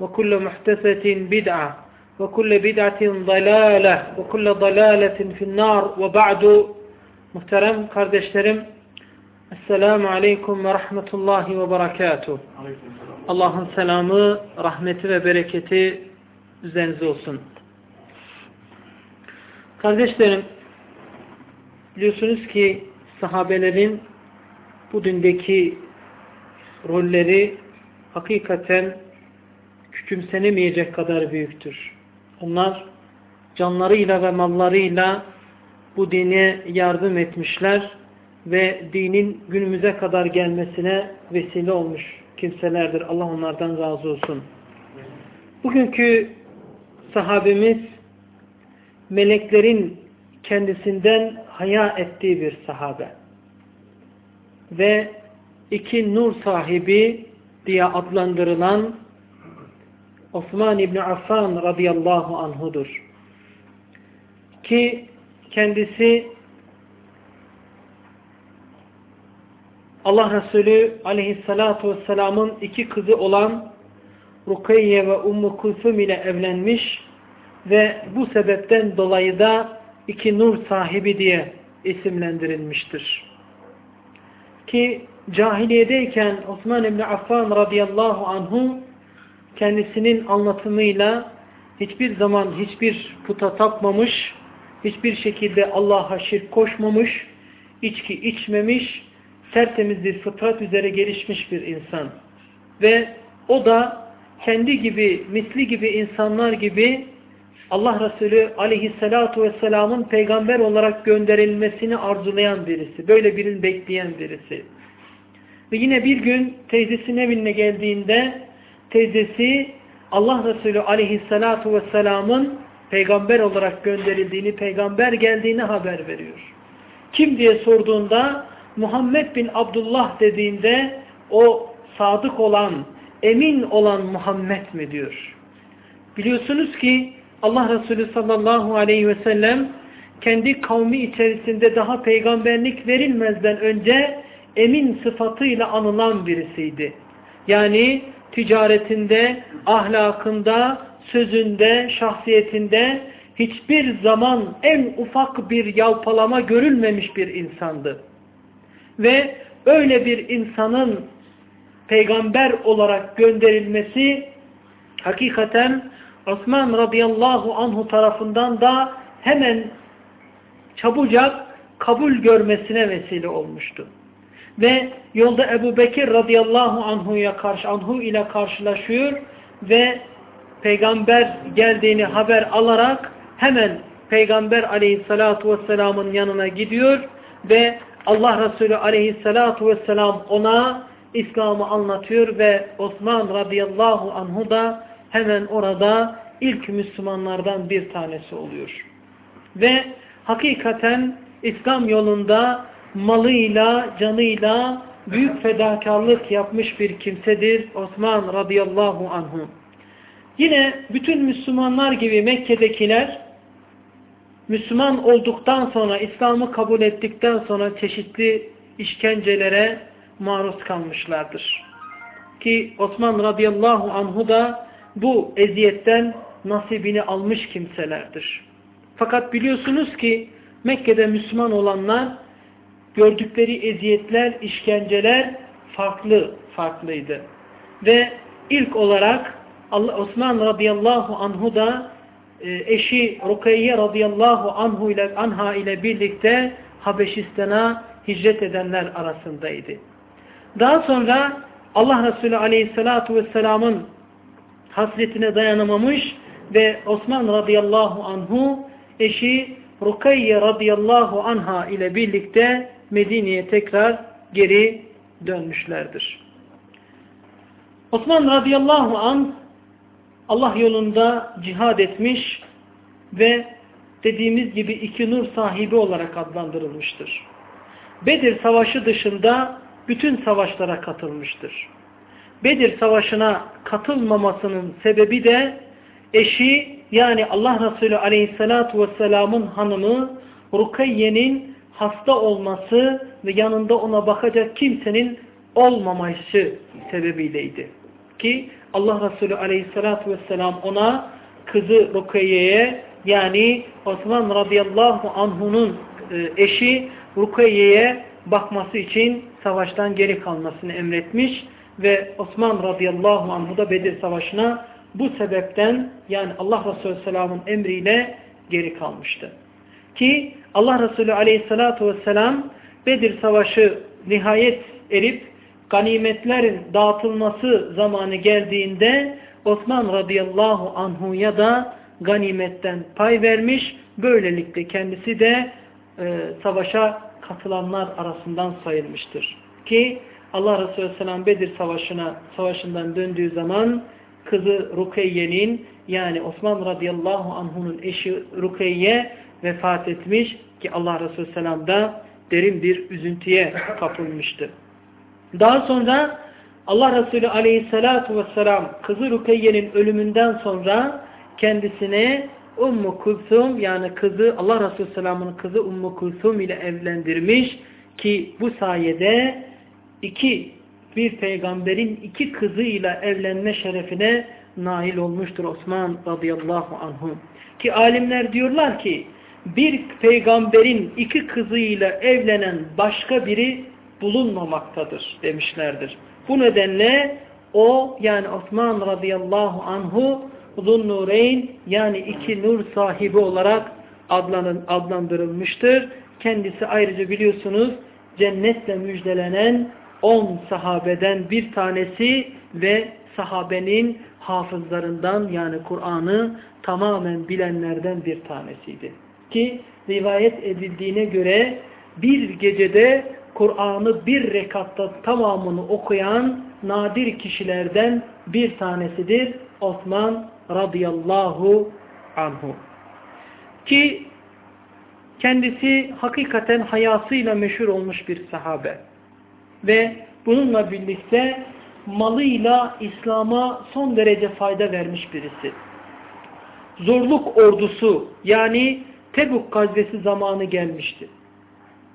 وكل محدثة بدعة وكل بدعة ضلالة وكل ضلالة في النار وبعد محترم kardeşlerim Esselamu Aleyküm ve Rahmetullahi ve Berekatuhu. Allah'ın selamı, rahmeti ve bereketi üzerinize olsun. Kardeşlerim, biliyorsunuz ki sahabelerin bu dündeki rolleri hakikaten küçümsenemeyecek kadar büyüktür. Onlar canlarıyla ve mallarıyla bu dine yardım etmişler ve dinin günümüze kadar gelmesine vesile olmuş kimselerdir. Allah onlardan razı olsun. Bugünkü sahabemiz meleklerin kendisinden haya ettiği bir sahabe. Ve iki nur sahibi diye adlandırılan Osman İbni Affan radıyallahu anhudur. Ki kendisi Allah Resulü aleyhissalatu vesselamın iki kızı olan Rukayye ve Ummu Kulsum ile evlenmiş ve bu sebepten dolayı da iki nur sahibi diye isimlendirilmiştir. Ki cahiliyedeyken Osman İbni Affan radıyallahu anhu kendisinin anlatımıyla hiçbir zaman hiçbir puta tapmamış, hiçbir şekilde Allah'a şirk koşmamış, içki içmemiş, tertemiz bir fıtrat üzere gelişmiş bir insan. Ve o da kendi gibi, misli gibi insanlar gibi Allah Resulü aleyhissalatu vesselamın peygamber olarak gönderilmesini arzulayan birisi. Böyle birini bekleyen birisi. Ve yine bir gün teyzesinin evine geldiğinde teyzesi Allah Resulü aleyhissalatu vesselamın peygamber olarak gönderildiğini, peygamber geldiğini haber veriyor. Kim diye sorduğunda Muhammed bin Abdullah dediğinde o sadık olan, emin olan Muhammed mi diyor. Biliyorsunuz ki Allah Resulü sallallahu aleyhi ve sellem kendi kavmi içerisinde daha peygamberlik verilmezden önce emin sıfatıyla anılan birisiydi. Yani ticaretinde, ahlakında, sözünde, şahsiyetinde hiçbir zaman en ufak bir yalpalama görülmemiş bir insandı. Ve öyle bir insanın peygamber olarak gönderilmesi hakikaten Osman radıyallahu anhu tarafından da hemen çabucak kabul görmesine vesile olmuştu. Ve yolda Ebu Bekir radıyallahu anhu'ya karşı anhu ile karşılaşıyor ve peygamber geldiğini haber alarak hemen peygamber aleyhissalatu vesselamın yanına gidiyor ve Allah Resulü aleyhissalatu vesselam ona İslam'ı anlatıyor ve Osman radıyallahu anhu da hemen orada ilk Müslümanlardan bir tanesi oluyor. Ve hakikaten İslam yolunda malıyla, canıyla büyük fedakarlık yapmış bir kimsedir Osman radıyallahu anhu. Yine bütün Müslümanlar gibi Mekke'dekiler Müslüman olduktan sonra, İslam'ı kabul ettikten sonra çeşitli işkencelere maruz kalmışlardır. Ki Osman radıyallahu anhu da bu eziyetten nasibini almış kimselerdir. Fakat biliyorsunuz ki Mekke'de Müslüman olanlar gördükleri eziyetler, işkenceler farklı farklıydı. Ve ilk olarak Allah, Osman radıyallahu anhu da e, eşi Rukayye radıyallahu anhu ile, anha ile birlikte Habeşistan'a hicret edenler arasındaydı. Daha sonra Allah Resulü aleyhissalatu vesselamın hasretine dayanamamış ve Osman radıyallahu anhu eşi Rukayye radıyallahu anha ile birlikte Medine'ye tekrar geri dönmüşlerdir. Osman radıyallahu an Allah yolunda cihad etmiş ve dediğimiz gibi iki nur sahibi olarak adlandırılmıştır. Bedir savaşı dışında bütün savaşlara katılmıştır. Bedir savaşına katılmamasının sebebi de eşi yani Allah Resulü aleyhissalatu vesselamın hanımı Rukayye'nin hasta olması ve yanında ona bakacak kimsenin olmaması sebebiyleydi. Ki Allah Resulü aleyhissalatu vesselam ona kızı Rukayye'ye yani Osman radıyallahu anhunun e, eşi Rukayye'ye bakması için savaştan geri kalmasını emretmiş ve Osman radıyallahu anhu da Bedir savaşına bu sebepten yani Allah Resulü Selam'ın emriyle geri kalmıştı. Ki Allah Resulü aleyhissalatu vesselam Bedir savaşı nihayet erip ganimetlerin dağıtılması zamanı geldiğinde Osman radıyallahu anhuya da ganimetten pay vermiş. Böylelikle kendisi de e, savaşa katılanlar arasından sayılmıştır. Ki Allah Resulü Selam Bedir Savaşı'na savaşından döndüğü zaman kızı Rukeyye'nin yani Osman radıyallahu anh'unun eşi Rukeyye vefat etmiş ki Allah Resulü Selam da derin bir üzüntüye kapılmıştı. Daha sonra Allah Resulü aleyhissalatu vesselam kızı Rukeyye'nin ölümünden sonra kendisine Ummu Kulsum yani kızı Allah Resulü Selam'ın kızı Ummu Kulsum ile evlendirmiş ki bu sayede iki bir peygamberin iki kızıyla evlenme şerefine nail olmuştur Osman radıyallahu anhu. Ki alimler diyorlar ki bir peygamberin iki kızıyla evlenen başka biri bulunmamaktadır demişlerdir. Bu nedenle o yani Osman radıyallahu anhu Zunnureyn yani iki nur sahibi olarak adlandırılmıştır. Kendisi ayrıca biliyorsunuz cennetle müjdelenen on sahabeden bir tanesi ve sahabenin hafızlarından yani Kur'an'ı tamamen bilenlerden bir tanesiydi. Ki rivayet edildiğine göre bir gecede Kur'an'ı bir rekatta tamamını okuyan nadir kişilerden bir tanesidir Osman radıyallahu anhu. Ki kendisi hakikaten hayasıyla meşhur olmuş bir sahabe. Ve bununla birlikte malıyla İslam'a son derece fayda vermiş birisi. Zorluk ordusu yani Tebuk gazvesi zamanı gelmişti.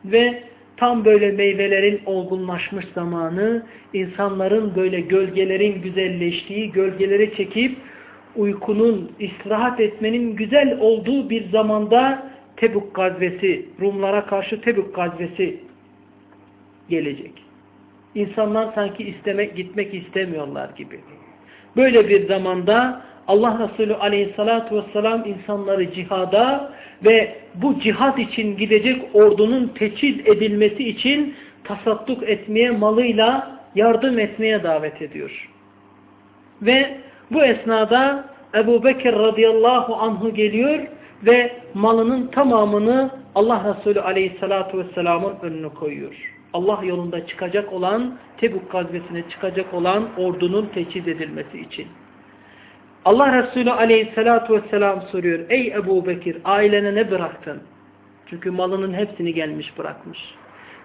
Ve tam böyle meyvelerin olgunlaşmış zamanı, insanların böyle gölgelerin güzelleştiği, gölgeleri çekip uykunun, istirahat etmenin güzel olduğu bir zamanda Tebuk gazvesi, Rumlara karşı Tebuk gazvesi gelecek. İnsanlar sanki istemek, gitmek istemiyorlar gibi. Böyle bir zamanda Allah Resulü aleyhissalatu vesselam insanları cihada ve bu cihad için gidecek ordunun teçhiz edilmesi için tasadduk etmeye, malıyla yardım etmeye davet ediyor. Ve bu esnada Ebu Bekir radıyallahu anhu geliyor ve malının tamamını Allah Resulü aleyhissalatu vesselamın önüne koyuyor. Allah yolunda çıkacak olan, Tebuk gazvesine çıkacak olan ordunun teçhiz edilmesi için. Allah Resulü aleyhissalatu vesselam soruyor. Ey Ebu Bekir ailene ne bıraktın? Çünkü malının hepsini gelmiş bırakmış.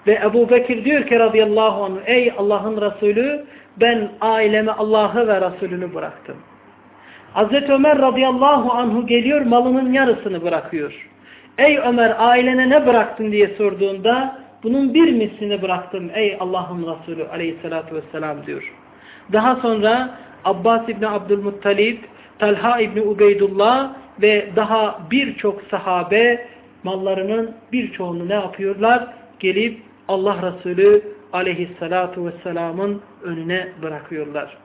Ve Ebu Bekir diyor ki radıyallahu anh ey Allah'ın Resulü ben aileme Allah'ı ve Resulünü bıraktım. Hazreti Ömer radıyallahu anhu geliyor malının yarısını bırakıyor. Ey Ömer ailene ne bıraktın diye sorduğunda bunun bir mislini bıraktım ey Allah'ın Resulü aleyhissalatu vesselam diyor. Daha sonra Abbas İbni Abdülmuttalib, Talha İbni Ubeydullah ve daha birçok sahabe mallarının birçoğunu ne yapıyorlar? Gelip Allah Resulü aleyhissalatu vesselamın önüne bırakıyorlar.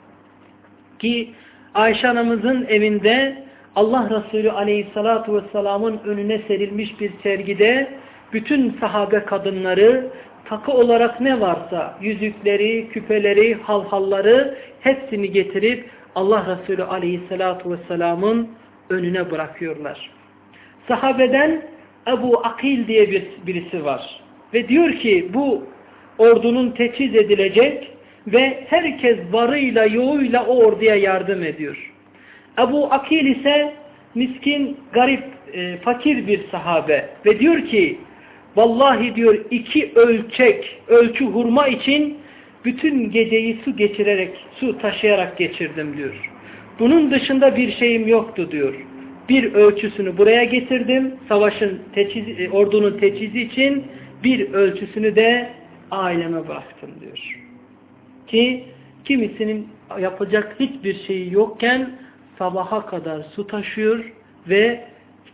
Ki Ayşe anamızın evinde Allah Resulü aleyhissalatu vesselamın önüne serilmiş bir sergide bütün sahabe kadınları takı olarak ne varsa yüzükleri, küpeleri, halhalları hepsini getirip Allah Resulü aleyhissalatu vesselamın önüne bırakıyorlar. Sahabeden Ebu Akil diye bir, birisi var. Ve diyor ki bu ordunun teçhiz edilecek ve herkes varıyla yoğuyla o orduya yardım ediyor. Ebu Akil ise miskin, garip, e, fakir bir sahabe ve diyor ki vallahi diyor iki ölçek, ölçü hurma için bütün geceyi su geçirerek, su taşıyarak geçirdim diyor. Bunun dışında bir şeyim yoktu diyor. Bir ölçüsünü buraya getirdim, savaşın teçhizi, e, ordunun teçhizi için bir ölçüsünü de aileme bıraktım diyor. Ki kimisinin yapacak hiçbir şeyi yokken sabaha kadar su taşıyor ve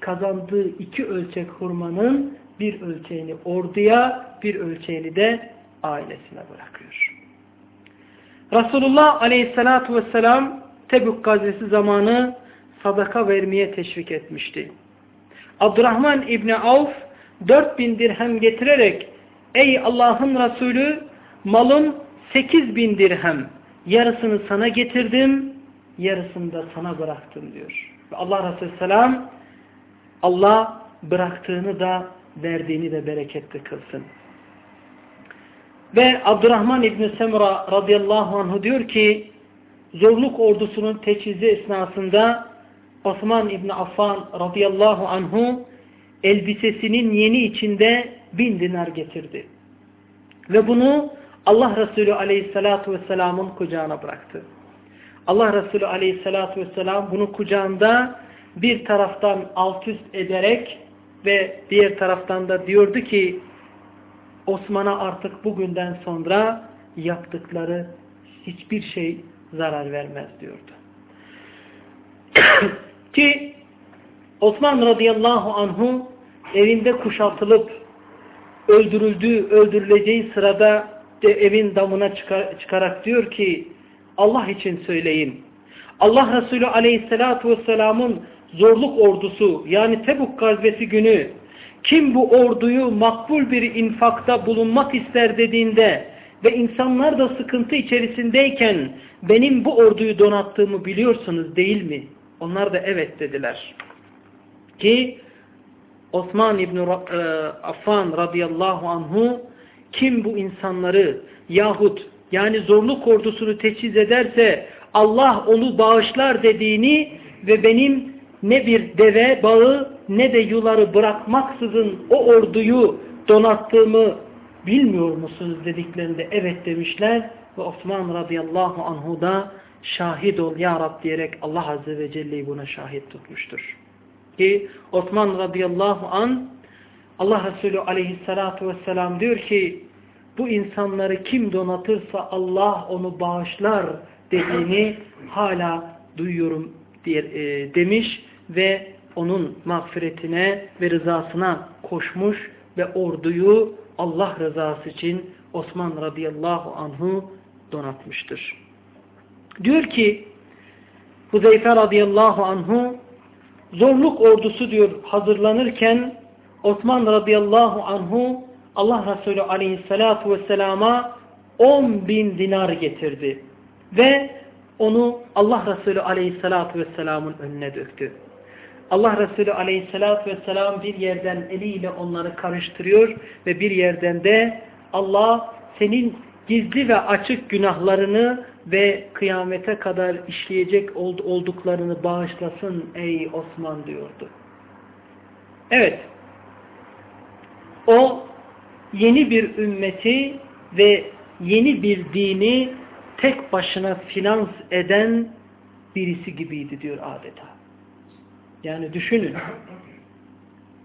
kazandığı iki ölçek hurmanın bir ölçeğini orduya, bir ölçeğini de ailesine bırakıyor. Resulullah aleyhissalatu vesselam Tebük gazesi zamanı sadaka vermeye teşvik etmişti. Abdurrahman İbni Avf 4000 dirhem getirerek ey Allah'ın Resulü malım 8000 dirhem yarısını sana getirdim yarısını da sana bıraktım diyor. Ve Allah Resulü Selam Allah bıraktığını da verdiğini de bereketli kılsın. Ve Abdurrahman İbni Semra radıyallahu anhu diyor ki zorluk ordusunun teçhizi esnasında Osman İbni Affan radıyallahu anhu elbisesinin yeni içinde bin dinar getirdi. Ve bunu Allah Resulü aleyhissalatu vesselamın kucağına bıraktı. Allah Resulü aleyhissalatu vesselam bunu kucağında bir taraftan alt üst ederek ve diğer taraftan da diyordu ki Osman'a artık bugünden sonra yaptıkları hiçbir şey zarar vermez diyordu. Ki Osman radıyallahu anhu evinde kuşatılıp öldürüldüğü, öldürüleceği sırada de evin damına çıkar, çıkarak diyor ki Allah için söyleyin. Allah Resulü aleyhissalatu vesselamın zorluk ordusu yani Tebuk gazvesi günü kim bu orduyu makbul bir infakta bulunmak ister dediğinde ve insanlar da sıkıntı içerisindeyken benim bu orduyu donattığımı biliyorsunuz değil mi? Onlar da evet dediler. Ki Osman İbni e, Affan radıyallahu anhu kim bu insanları yahut yani zorluk ordusunu teçhiz ederse Allah onu bağışlar dediğini ve benim ne bir deve bağı ne de yuları bırakmaksızın o orduyu donattığımı bilmiyor musunuz dediklerinde evet demişler ve Osman radıyallahu anhu da şahit ol ya Rab diyerek Allah azze ve celle'yi buna şahit tutmuştur. Ki Osman radıyallahu an Allah Resulü aleyhissalatu vesselam diyor ki bu insanları kim donatırsa Allah onu bağışlar dediğini hala duyuyorum diye, e, demiş ve onun mağfiretine ve rızasına koşmuş ve orduyu Allah rızası için Osman radıyallahu anhu donatmıştır. Diyor ki Huzeyfe radıyallahu anhu zorluk ordusu diyor hazırlanırken Osman radıyallahu anhu Allah Resulü aleyhissalatu vesselama 10 bin dinar getirdi. Ve onu Allah Resulü aleyhissalatu vesselamın önüne döktü. Allah Resulü aleyhissalatü vesselam bir yerden eliyle onları karıştırıyor ve bir yerden de Allah senin gizli ve açık günahlarını ve kıyamete kadar işleyecek olduklarını bağışlasın ey Osman diyordu. Evet, o yeni bir ümmeti ve yeni bir dini tek başına finans eden birisi gibiydi diyor adeta. Yani düşünün.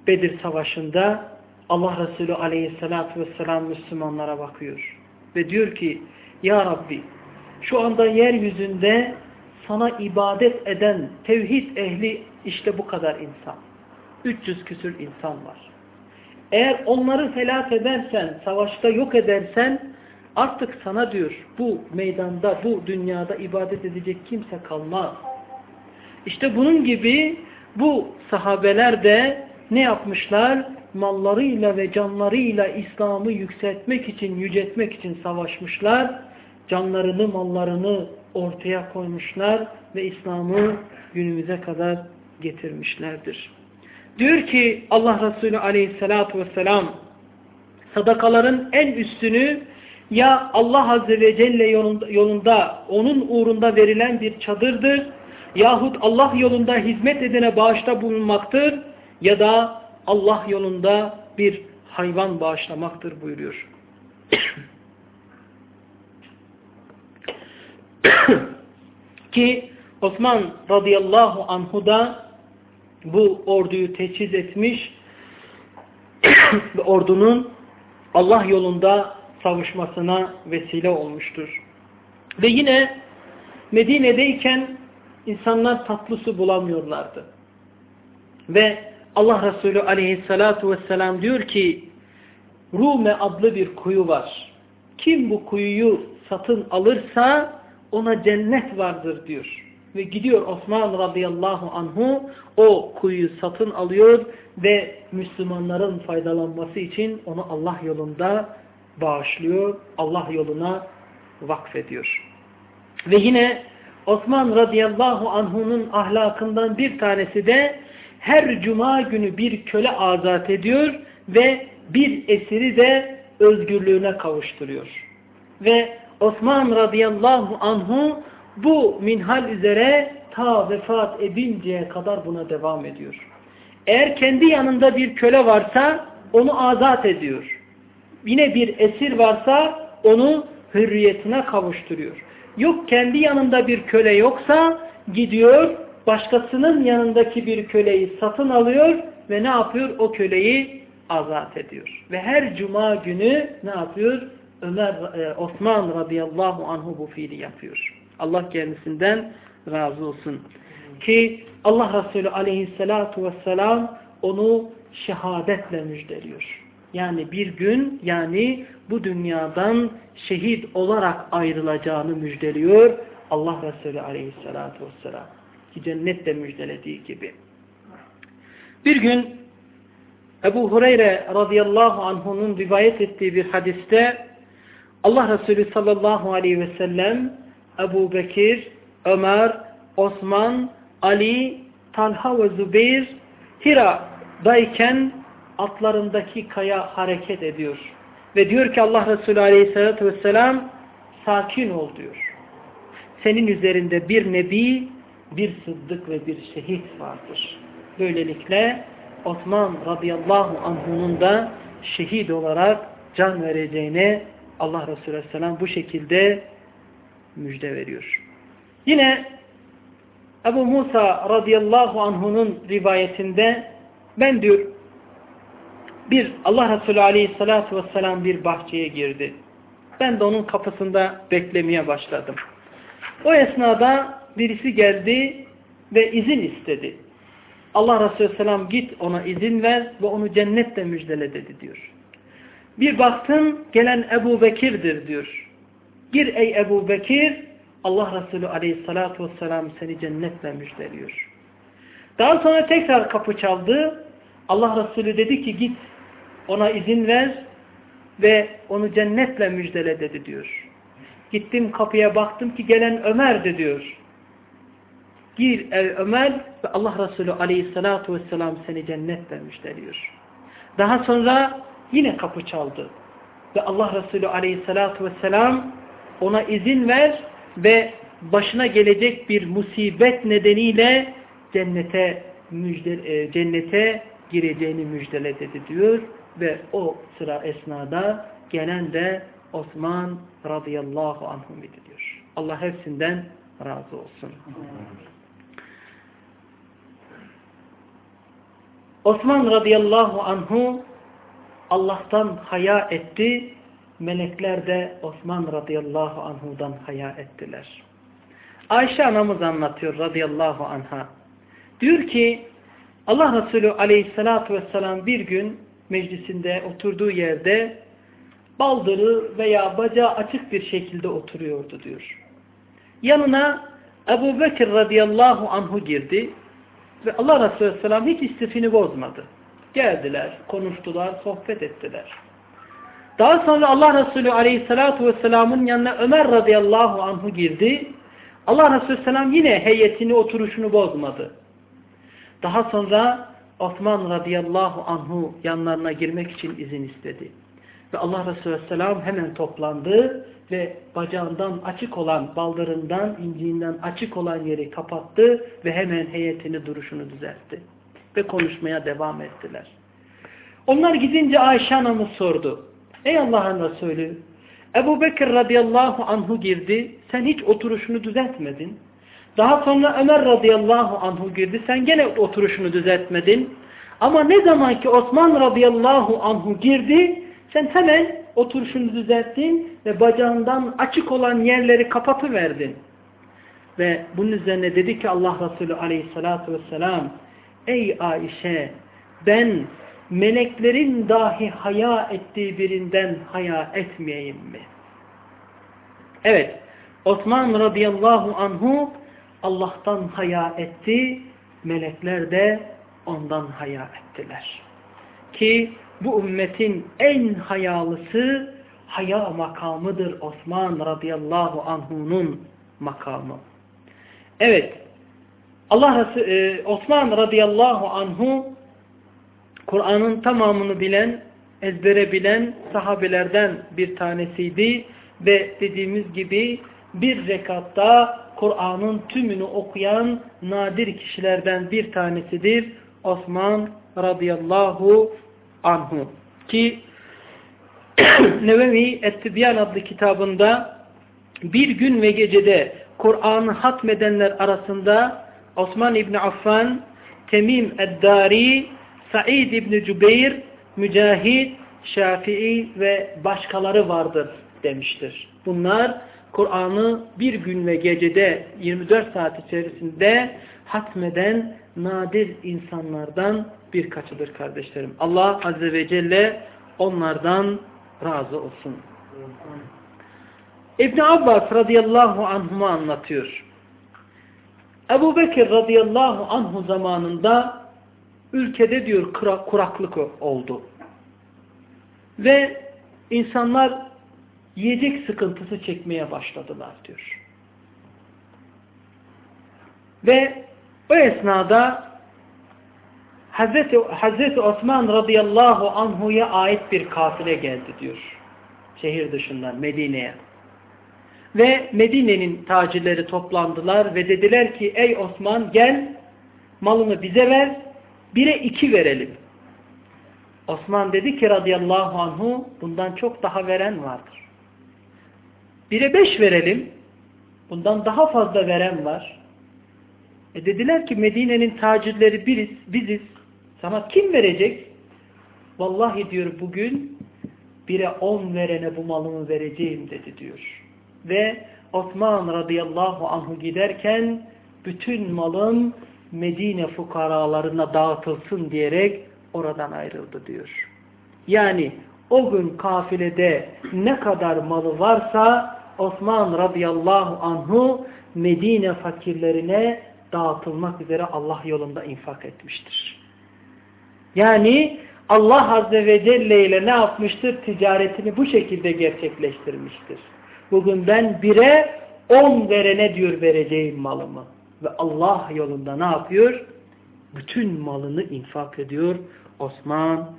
Bedir Savaşı'nda Allah Resulü aleyhissalatü vesselam Müslümanlara bakıyor. Ve diyor ki Ya Rabbi şu anda yeryüzünde sana ibadet eden tevhid ehli işte bu kadar insan. 300 küsür insan var. Eğer onları helak edersen, savaşta yok edersen artık sana diyor bu meydanda, bu dünyada ibadet edecek kimse kalmaz. İşte bunun gibi bu sahabeler de ne yapmışlar? Mallarıyla ve canlarıyla İslam'ı yükseltmek için, yüceltmek için savaşmışlar. Canlarını, mallarını ortaya koymuşlar ve İslam'ı günümüze kadar getirmişlerdir. Diyor ki Allah Resulü aleyhissalatu vesselam sadakaların en üstünü ya Allah Azze ve Celle yolunda, yolunda onun uğrunda verilen bir çadırdır yahut Allah yolunda hizmet edene bağışta bulunmaktır ya da Allah yolunda bir hayvan bağışlamaktır buyuruyor. Ki Osman radıyallahu anhu da bu orduyu teçhiz etmiş ve ordunun Allah yolunda savuşmasına vesile olmuştur. Ve yine Medine'deyken insanlar tatlı su bulamıyorlardı. Ve Allah Resulü aleyhissalatu vesselam diyor ki Rume adlı bir kuyu var. Kim bu kuyuyu satın alırsa ona cennet vardır diyor. Ve gidiyor Osman radıyallahu anhu o kuyuyu satın alıyor ve Müslümanların faydalanması için onu Allah yolunda bağışlıyor. Allah yoluna vakfediyor. Ve yine Osman radıyallahu anhunun ahlakından bir tanesi de her cuma günü bir köle azat ediyor ve bir esiri de özgürlüğüne kavuşturuyor. Ve Osman radıyallahu anhu bu minhal üzere ta vefat edinceye kadar buna devam ediyor. Eğer kendi yanında bir köle varsa onu azat ediyor. Yine bir esir varsa onu hürriyetine kavuşturuyor. Yok kendi yanında bir köle yoksa gidiyor başkasının yanındaki bir köleyi satın alıyor ve ne yapıyor? O köleyi azat ediyor. Ve her cuma günü ne yapıyor? Ömer e, Osman radıyallahu anhu bu fiili yapıyor. Allah kendisinden razı olsun. Ki Allah Resulü aleyhissalatu vesselam onu şehadetle müjdeliyor. Yani bir gün yani bu dünyadan şehit olarak ayrılacağını müjdeliyor Allah Resulü aleyhissalatu vesselam. Ki cennetle müjdelediği gibi. Bir gün Ebu Hureyre radıyallahu anh'unun rivayet ettiği bir hadiste Allah Resulü sallallahu aleyhi ve sellem Ebu Bekir, Ömer, Osman, Ali, Talha ve Zübeyir Hira'dayken atlarındaki kaya hareket ediyor. Ve diyor ki Allah Resulü aleyhissalatü vesselam sakin ol diyor. Senin üzerinde bir nebi, bir sıddık ve bir şehit vardır. Böylelikle Osman radıyallahu anh'unun da şehit olarak can vereceğine Allah Resulü aleyhisselam bu şekilde müjde veriyor. Yine Ebu Musa radıyallahu anh'unun rivayetinde ben diyor bir Allah Resulü aleyhissalatu vesselam bir bahçeye girdi. Ben de onun kapısında beklemeye başladım. O esnada birisi geldi ve izin istedi. Allah Resulü Selam git ona izin ver ve onu cennetle müjdele dedi diyor. Bir baktın gelen Ebu Bekir'dir diyor. Gir ey Ebu Bekir Allah Resulü Aleyhissalatu vesselam seni cennetle müjdeliyor. Daha sonra tekrar kapı çaldı. Allah Resulü dedi ki git ona izin ver ve onu cennetle müjdele dedi diyor. Gittim kapıya baktım ki gelen Ömer'di diyor. Gir ey Ömer ve Allah Resulü aleyhissalatu vesselam seni cennetle müjdeliyor. Daha sonra yine kapı çaldı. Ve Allah Resulü aleyhissalatu vesselam ona izin ver ve başına gelecek bir musibet nedeniyle cennete müjde, e, cennete gireceğini müjdele dedi diyor ve o sıra esnada gelen de Osman radıyallahu anhum diyor. Allah hepsinden razı olsun. Osman radıyallahu anhu Allah'tan haya etti. Melekler de Osman radıyallahu anhudan haya ettiler. Ayşe anamız anlatıyor radıyallahu anha. Diyor ki Allah Resulü aleyhissalatu vesselam bir gün meclisinde oturduğu yerde baldırı veya bacağı açık bir şekilde oturuyordu diyor. Yanına Ebu Bekir radıyallahu anhu girdi ve Allah Resulü Aleyhisselam hiç istifini bozmadı. Geldiler, konuştular, sohbet ettiler. Daha sonra Allah Resulü Aleyhisselatü Vesselam'ın yanına Ömer radıyallahu anhu girdi. Allah Resulü Aleyhisselam yine heyetini, oturuşunu bozmadı. Daha sonra Osman radıyallahu anhu yanlarına girmek için izin istedi. Ve Allah Resulü Aleyhisselam hemen toplandı ve bacağından açık olan, baldırından, inciğinden açık olan yeri kapattı ve hemen heyetini, duruşunu düzeltti. Ve konuşmaya devam ettiler. Onlar gidince Ayşe anamız sordu. Ey Allah'ın Resulü, Ebu Bekir radıyallahu anhu girdi, sen hiç oturuşunu düzeltmedin. Daha sonra Ömer radıyallahu anhu girdi, sen gene oturuşunu düzeltmedin. Ama ne zaman ki Osman radıyallahu anhu girdi, sen hemen oturuşunu düzelttin ve bacağından açık olan yerleri kapatıverdin. Ve bunun üzerine dedi ki Allah Resulü aleyhissalatu vesselam Ey Ayşe ben meleklerin dahi haya ettiği birinden haya etmeyeyim mi? Evet Osman radıyallahu anhu Allah'tan haya etti melekler de ondan haya ettiler. Ki bu ümmetin en hayalısı haya makamıdır Osman radıyallahu anhu'nun makamı. Evet Allah Resulü, e, Osman radıyallahu anhu Kur'an'ın tamamını bilen, ezbere bilen sahabelerden bir tanesiydi ve dediğimiz gibi bir rekatta Kur'an'ın tümünü okuyan nadir kişilerden bir tanesidir Osman radıyallahu anhu. Ki Nevevi Ettibyan adlı kitabında bir gün ve gecede Kur'an'ı hatmedenler arasında Osman İbni Affan, Temim Eddari, Said İbni Cübeyr, Mücahid, Şafii ve başkaları vardır demiştir. Bunlar Kur'an'ı bir gün ve gecede 24 saat içerisinde hatmeden nadir insanlardan birkaçıdır kardeşlerim. Allah Azze ve Celle onlardan razı olsun. İbn Abbas radıyallahu anhuma anlatıyor. Ebu Bekir radıyallahu anhu zamanında ülkede diyor kuraklık oldu. Ve insanlar yiyecek sıkıntısı çekmeye başladılar diyor. Ve o esnada Hazreti, Hazreti Osman radıyallahu anhu'ya ait bir kafile geldi diyor. Şehir dışından Medine'ye. Ve Medine'nin tacirleri toplandılar ve dediler ki ey Osman gel malını bize ver bire iki verelim. Osman dedi ki radıyallahu anhu bundan çok daha veren vardır. Bire beş verelim bundan daha fazla veren var. E dediler ki Medine'nin tacirleri biriz, biziz. Sana kim verecek? Vallahi diyor bugün bire on verene bu malımı vereceğim dedi diyor. Ve Osman radıyallahu anhu giderken bütün malın Medine fukaralarına dağıtılsın diyerek oradan ayrıldı diyor. Yani o gün kafilede ne kadar malı varsa Osman radıyallahu anhu Medine fakirlerine dağıtılmak üzere Allah yolunda infak etmiştir. Yani Allah Azze ve Celle ile ne yapmıştır? Ticaretini bu şekilde gerçekleştirmiştir. Bugün ben bire on verene diyor vereceğim malımı. Ve Allah yolunda ne yapıyor? Bütün malını infak ediyor Osman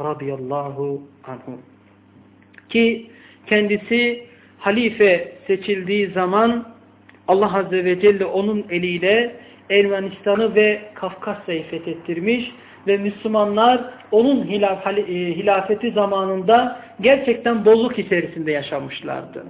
radıyallahu anhu. Ki kendisi halife seçildiği zaman Allah Azze ve Celle onun eliyle Ermenistan'ı ve Kafkasya'yı fethettirmiş ve Müslümanlar onun hilaf, e, hilafeti zamanında gerçekten bolluk içerisinde yaşamışlardı.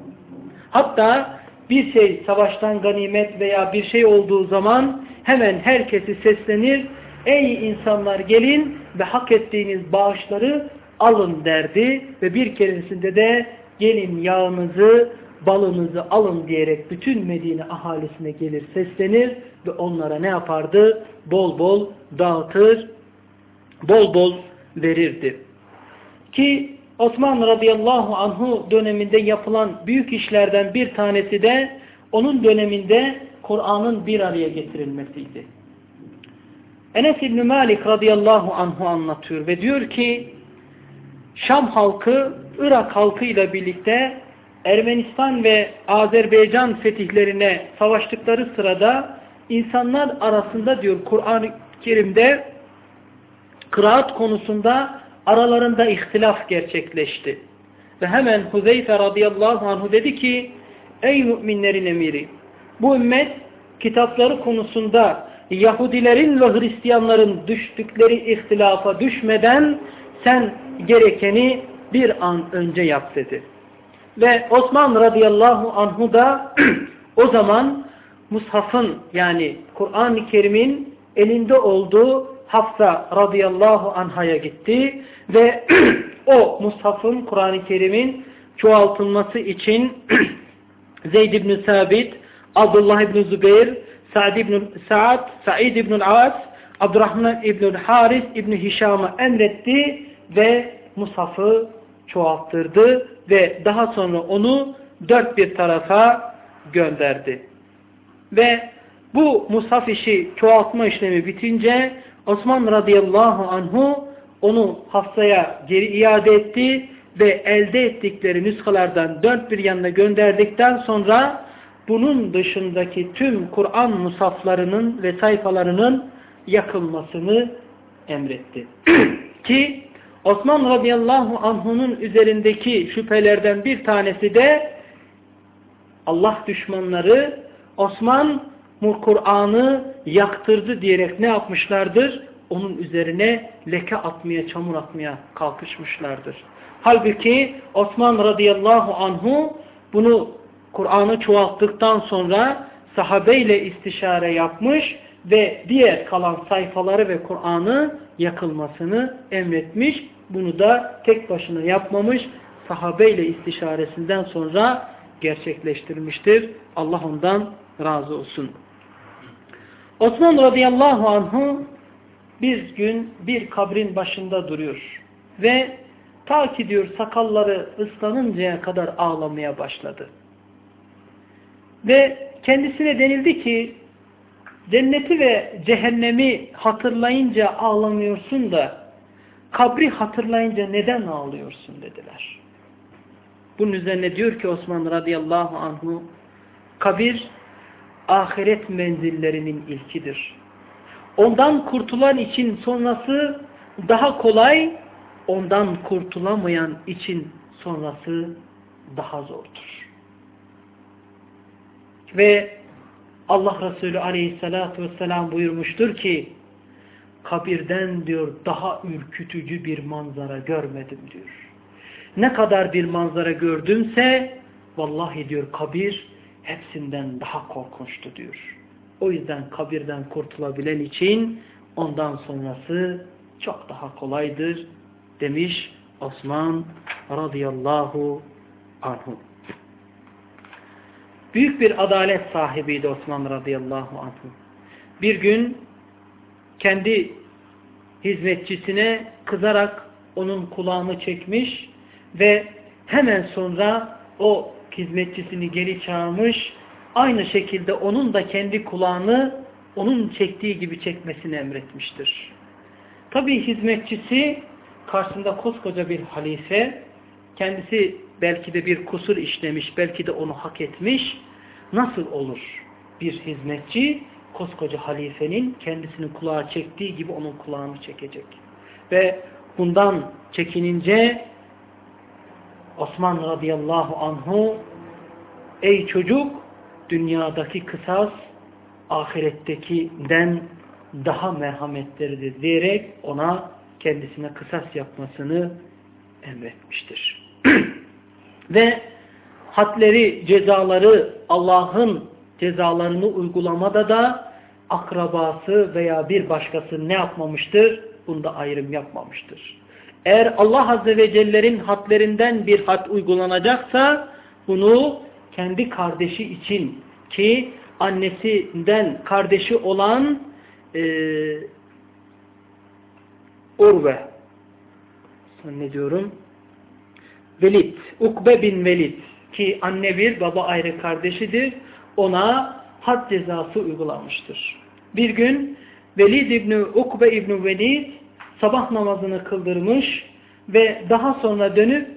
Hatta bir şey savaştan ganimet veya bir şey olduğu zaman hemen herkesi seslenir. Ey insanlar gelin ve hak ettiğiniz bağışları alın derdi ve bir keresinde de gelin yağınızı balınızı alın diyerek bütün Medine ahalisine gelir seslenir ve onlara ne yapardı? Bol bol dağıtır, bol bol verirdi. Ki Osman radıyallahu anhu döneminde yapılan büyük işlerden bir tanesi de onun döneminde Kur'an'ın bir araya getirilmesiydi. Enes İbni Malik radıyallahu anhu anlatıyor ve diyor ki Şam halkı Irak halkıyla birlikte Ermenistan ve Azerbaycan fetihlerine savaştıkları sırada insanlar arasında diyor Kur'an-ı Kerim'de kıraat konusunda aralarında ihtilaf gerçekleşti. Ve hemen Huzeyfe radıyallahu anhu dedi ki Ey müminlerin emiri bu ümmet kitapları konusunda Yahudilerin ve Hristiyanların düştükleri ihtilafa düşmeden sen gerekeni bir an önce yap dedi. Ve Osman radıyallahu anhu da o zaman Mushaf'ın yani Kur'an-ı Kerim'in elinde olduğu Hafsa radıyallahu anhaya gitti ve o Mushaf'ın Kur'an-ı Kerim'in çoğaltılması için Zeyd ibn Sabit, Abdullah ibn Zübeyir, Sa'd ibn Sa'd, Sa'id ibn As, Abdurrahman ibn Haris ibn Hişam'ı emretti ve Musaf'ı çoğalttırdı ve daha sonra onu dört bir tarafa gönderdi. Ve bu Musaf işi çoğaltma işlemi bitince Osman radıyallahu anhu onu Hafsa'ya geri iade etti ve elde ettikleri nüshalardan dört bir yanına gönderdikten sonra bunun dışındaki tüm Kur'an musaflarının ve sayfalarının yakılmasını emretti. Ki Osman radıyallahu anh'unun üzerindeki şüphelerden bir tanesi de Allah düşmanları Osman Kur'an'ı yaktırdı diyerek ne yapmışlardır? Onun üzerine leke atmaya, çamur atmaya kalkışmışlardır. Halbuki Osman radıyallahu anhu bunu Kur'an'ı çoğalttıktan sonra sahabeyle istişare yapmış ve diğer kalan sayfaları ve Kur'an'ı yakılmasını emretmiş. Bunu da tek başına yapmamış, sahabeyle istişaresinden sonra gerçekleştirmiştir. Allah ondan razı olsun. Osman radıyallahu anhu bir gün bir kabrin başında duruyor ve ta ki diyor sakalları ıslanıncaya kadar ağlamaya başladı. Ve kendisine denildi ki cenneti ve cehennemi hatırlayınca ağlamıyorsun da kabri hatırlayınca neden ağlıyorsun dediler. Bunun üzerine diyor ki Osman radıyallahu anhu kabir ahiret menzillerinin ilkidir. Ondan kurtulan için sonrası daha kolay, ondan kurtulamayan için sonrası daha zordur. Ve Allah Resulü aleyhissalatu vesselam buyurmuştur ki kabirden diyor daha ürkütücü bir manzara görmedim diyor. Ne kadar bir manzara gördümse vallahi diyor kabir hepsinden daha korkunçtu diyor. O yüzden kabirden kurtulabilen için ondan sonrası çok daha kolaydır demiş Osman radıyallahu anhu. Büyük bir adalet sahibiydi Osman radıyallahu anhu. Bir gün kendi hizmetçisine kızarak onun kulağını çekmiş ve hemen sonra o hizmetçisini geri çağırmış. Aynı şekilde onun da kendi kulağını onun çektiği gibi çekmesini emretmiştir. Tabi hizmetçisi karşısında koskoca bir halife, kendisi belki de bir kusur işlemiş, belki de onu hak etmiş. Nasıl olur bir hizmetçi koskoca halifenin kendisini kulağa çektiği gibi onun kulağını çekecek? Ve bundan çekinince Osman radıyallahu anhu ey çocuk dünyadaki kısas ahirettekinden daha merhametleridir diyerek ona kendisine kısas yapmasını emretmiştir. Ve hadleri, cezaları Allah'ın cezalarını uygulamada da akrabası veya bir başkası ne yapmamıştır? Bunda ayrım yapmamıştır. Eğer Allah Azze ve Celle'nin hadlerinden bir had uygulanacaksa bunu kendi kardeşi için ki annesinden kardeşi olan e, Urve ne diyorum? Velid, Ukbe bin Velid ki anne bir baba ayrı kardeşidir. Ona had cezası uygulanmıştır. Bir gün Velid İbni Ukbe İbni Velid sabah namazını kıldırmış ve daha sonra dönüp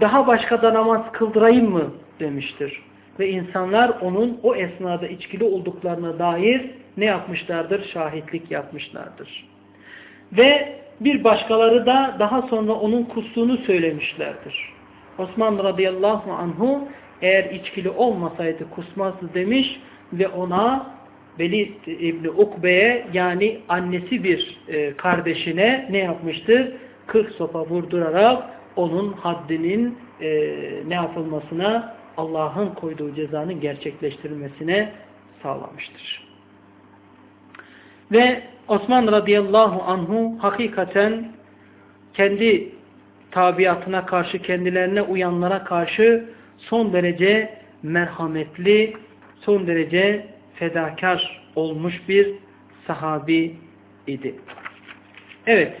daha başka da namaz kıldırayım mı demiştir. Ve insanlar onun o esnada içkili olduklarına dair ne yapmışlardır? Şahitlik yapmışlardır. Ve bir başkaları da daha sonra onun kustuğunu söylemişlerdir. Osman radıyallahu anhu eğer içkili olmasaydı kusmazdı demiş ve ona Velid İbni Ukbe'ye yani annesi bir e, kardeşine ne yapmıştır? 40 sopa vurdurarak onun haddinin e, ne yapılmasına Allah'ın koyduğu cezanın gerçekleştirilmesine sağlamıştır. Ve Osman radıyallahu anhu hakikaten kendi tabiatına karşı, kendilerine uyanlara karşı son derece merhametli, son derece fedakar olmuş bir sahabi idi. Evet.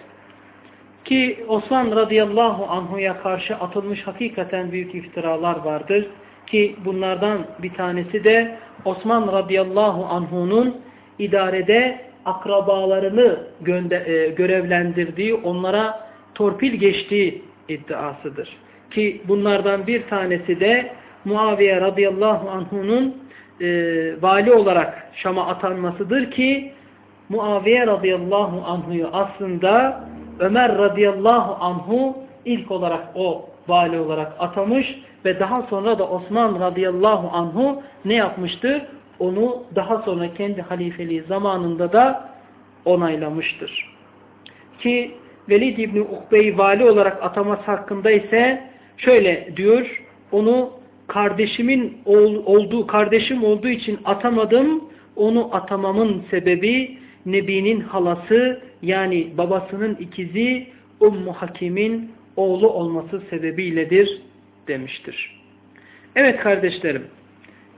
Ki Osman radıyallahu anhuya karşı atılmış hakikaten büyük iftiralar vardır. Ki bunlardan bir tanesi de Osman radıyallahu anhunun idarede akrabalarını e, görevlendirdiği, onlara torpil geçtiği iddiasıdır. Ki bunlardan bir tanesi de Muaviye radıyallahu anhunun e, vali olarak Şam'a atanmasıdır ki Muaviye radıyallahu anhuyu aslında Ömer radıyallahu anhu ilk olarak o vali olarak atamış ve daha sonra da Osman radıyallahu anhu ne yapmıştır? Onu daha sonra kendi halifeliği zamanında da onaylamıştır. Ki Velid İbni Ukbe'yi vali olarak ataması hakkında ise şöyle diyor, onu kardeşimin olduğu, kardeşim olduğu için atamadım, onu atamamın sebebi Nebi'nin halası yani babasının ikizi Ummu Hakim'in oğlu olması sebebiyledir demiştir. Evet kardeşlerim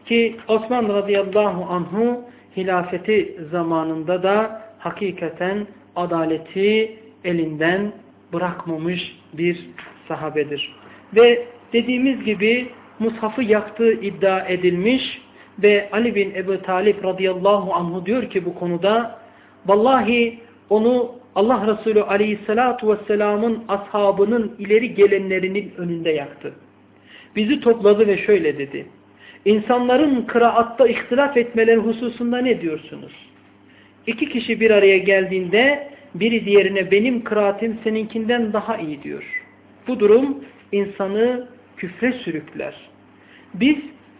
ki Osman radıyallahu anhu hilafeti zamanında da hakikaten adaleti elinden bırakmamış bir sahabedir. Ve dediğimiz gibi mushafı yaktığı iddia edilmiş ve Ali bin Ebu Talip radıyallahu anhu diyor ki bu konuda vallahi onu Allah Resulü aleyhissalatu vesselamın ashabının ileri gelenlerinin önünde yaktı. Bizi topladı ve şöyle dedi. İnsanların kıraatta ihtilaf etmeleri hususunda ne diyorsunuz? İki kişi bir araya geldiğinde biri diğerine benim kıraatim seninkinden daha iyi diyor. Bu durum insanı küfre sürükler. Biz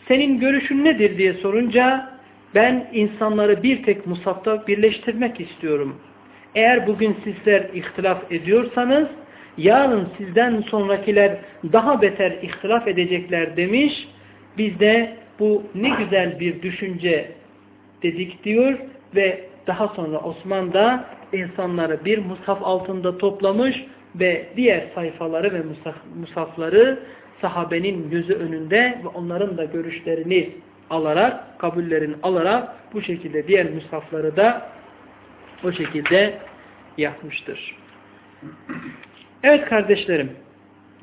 senin görüşün nedir diye sorunca ben insanları bir tek musafta birleştirmek istiyorum. Eğer bugün sizler ihtilaf ediyorsanız yarın sizden sonrakiler daha beter ihtilaf edecekler demiş. Biz de bu ne güzel bir düşünce dedik diyor ve daha sonra Osman da insanları bir mushaf altında toplamış ve diğer sayfaları ve musafları sahabenin yüzü önünde ve onların da görüşlerini alarak, kabullerini alarak bu şekilde diğer musafları da o şekilde yapmıştır. Evet kardeşlerim,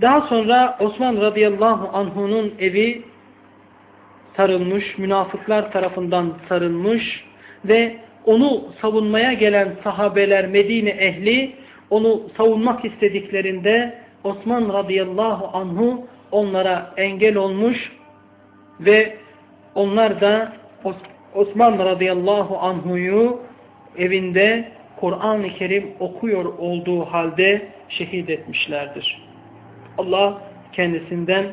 daha sonra Osman radıyallahu anh'unun evi sarılmış, münafıklar tarafından sarılmış ve onu savunmaya gelen sahabeler Medine ehli onu savunmak istediklerinde Osman radıyallahu anhu onlara engel olmuş ve onlar da Osman radıyallahu anhuyu evinde Kur'an-ı Kerim okuyor olduğu halde şehit etmişlerdir. Allah kendisinden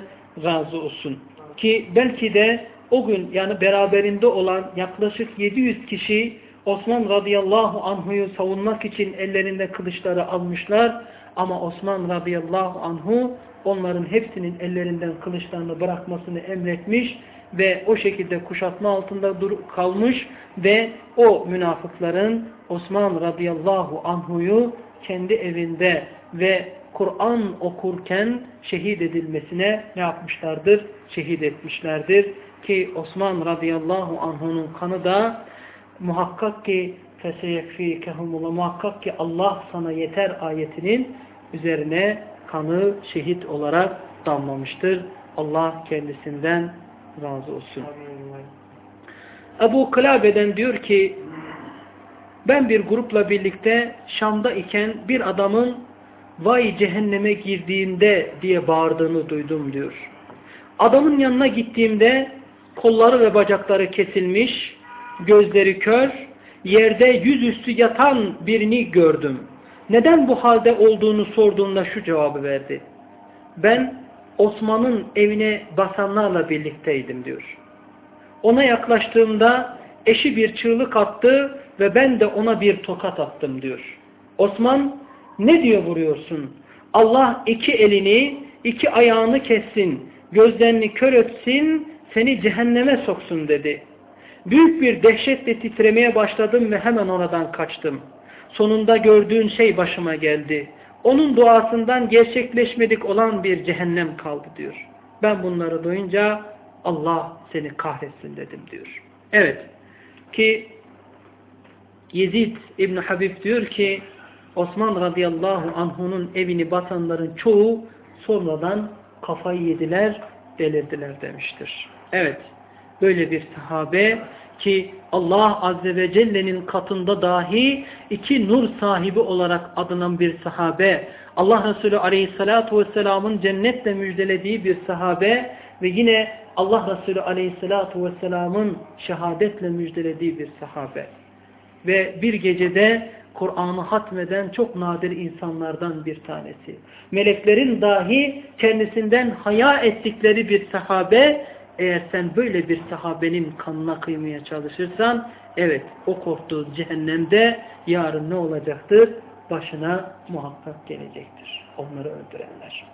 razı olsun. Ki belki de o gün yani beraberinde olan yaklaşık 700 kişi Osman radıyallahu anhuyu savunmak için ellerinde kılıçları almışlar. Ama Osman radıyallahu anhu onların hepsinin ellerinden kılıçlarını bırakmasını emretmiş ve o şekilde kuşatma altında kalmış ve o münafıkların Osman radıyallahu anhuyu kendi evinde ve Kur'an okurken şehit edilmesine ne yapmışlardır? Şehit etmişlerdir. Ki Osman radıyallahu anh'unun kanı da muhakkak ki feseyekfikehumullah muhakkak ki Allah sana yeter ayetinin üzerine kanı şehit olarak damlamıştır. Allah kendisinden razı olsun. Ebu Kılabe'den diyor ki ben bir grupla birlikte Şam'da iken bir adamın vay cehenneme girdiğinde diye bağırdığını duydum diyor. Adamın yanına gittiğimde kolları ve bacakları kesilmiş, gözleri kör, yerde yüzüstü yatan birini gördüm. Neden bu halde olduğunu sorduğumda şu cevabı verdi. Ben Osman'ın evine basanlarla birlikteydim diyor. Ona yaklaştığımda eşi bir çığlık attı ve ben de ona bir tokat attım diyor. Osman ne diyor vuruyorsun? Allah iki elini, iki ayağını kessin, gözlerini kör etsin, seni cehenneme soksun dedi. Büyük bir dehşetle titremeye başladım ve hemen oradan kaçtım. Sonunda gördüğün şey başıma geldi. Onun duasından gerçekleşmedik olan bir cehennem kaldı diyor. Ben bunları duyunca Allah seni kahretsin dedim diyor. Evet ki Yezid İbn Habib diyor ki Osman radıyallahu anh'unun evini basanların çoğu sonradan kafayı yediler, delirdiler demiştir. Evet, böyle bir sahabe ki Allah Azze ve Celle'nin katında dahi iki nur sahibi olarak adınan bir sahabe, Allah Resulü Aleyhisselatü Vesselam'ın cennetle müjdelediği bir sahabe ve yine Allah Resulü Aleyhisselatü Vesselam'ın şehadetle müjdelediği bir sahabe. Ve bir gecede Kur'an'ı hatmeden çok nadir insanlardan bir tanesi. Meleklerin dahi kendisinden haya ettikleri bir sahabe eğer sen böyle bir sahabenin kanına kıymaya çalışırsan evet o korktuğu cehennemde yarın ne olacaktır? Başına muhakkak gelecektir. Onları öldürenler.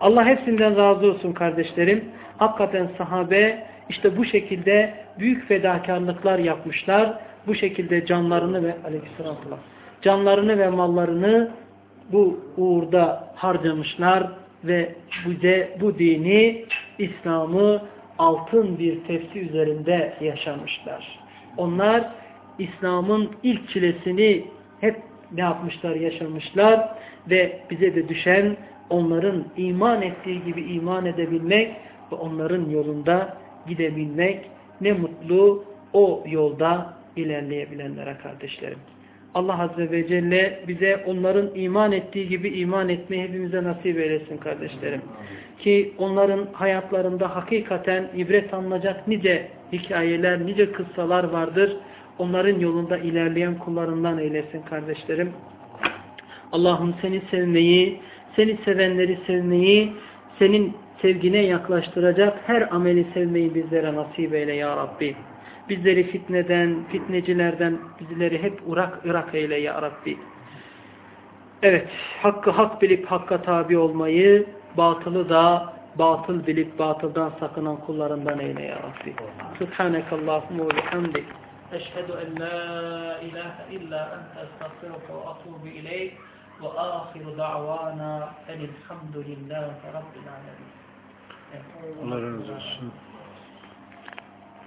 Allah hepsinden razı olsun kardeşlerim. Hakikaten sahabe işte bu şekilde büyük fedakarlıklar yapmışlar. Bu şekilde canlarını ve aleyhisselam canlarını ve mallarını bu uğurda harcamışlar ve bize bu dini, İslam'ı altın bir tepsi üzerinde yaşamışlar. Onlar İslam'ın ilk çilesini hep ne yapmışlar, yaşamışlar ve bize de düşen onların iman ettiği gibi iman edebilmek ve onların yolunda gidebilmek ne mutlu o yolda ilerleyebilenlere kardeşlerim. Allah Azze ve Celle bize onların iman ettiği gibi iman etmeyi hepimize nasip eylesin kardeşlerim. Ki onların hayatlarında hakikaten ibret alınacak nice hikayeler, nice kıssalar vardır. Onların yolunda ilerleyen kullarından eylesin kardeşlerim. Allah'ım seni sevmeyi, seni sevenleri sevmeyi, senin sevgine yaklaştıracak her ameli sevmeyi bizlere nasip eyle ya Rabbi. Bizleri fitneden, fitnecilerden bizleri hep urak ırak eyle ya Rabbi. Evet, hakkı hak bilip hakka tabi olmayı, batılı da batıl bilip batıldan sakınan kullarından eyle ya Rabbi. Subhanekallahumma ve bihamdik. Eşhedü en la ilahe illa ente estağfiruke ve atubu ileyk. Ve ahiru da'vana enilhamdülillahi rabbil alemin. Allah razı olsun.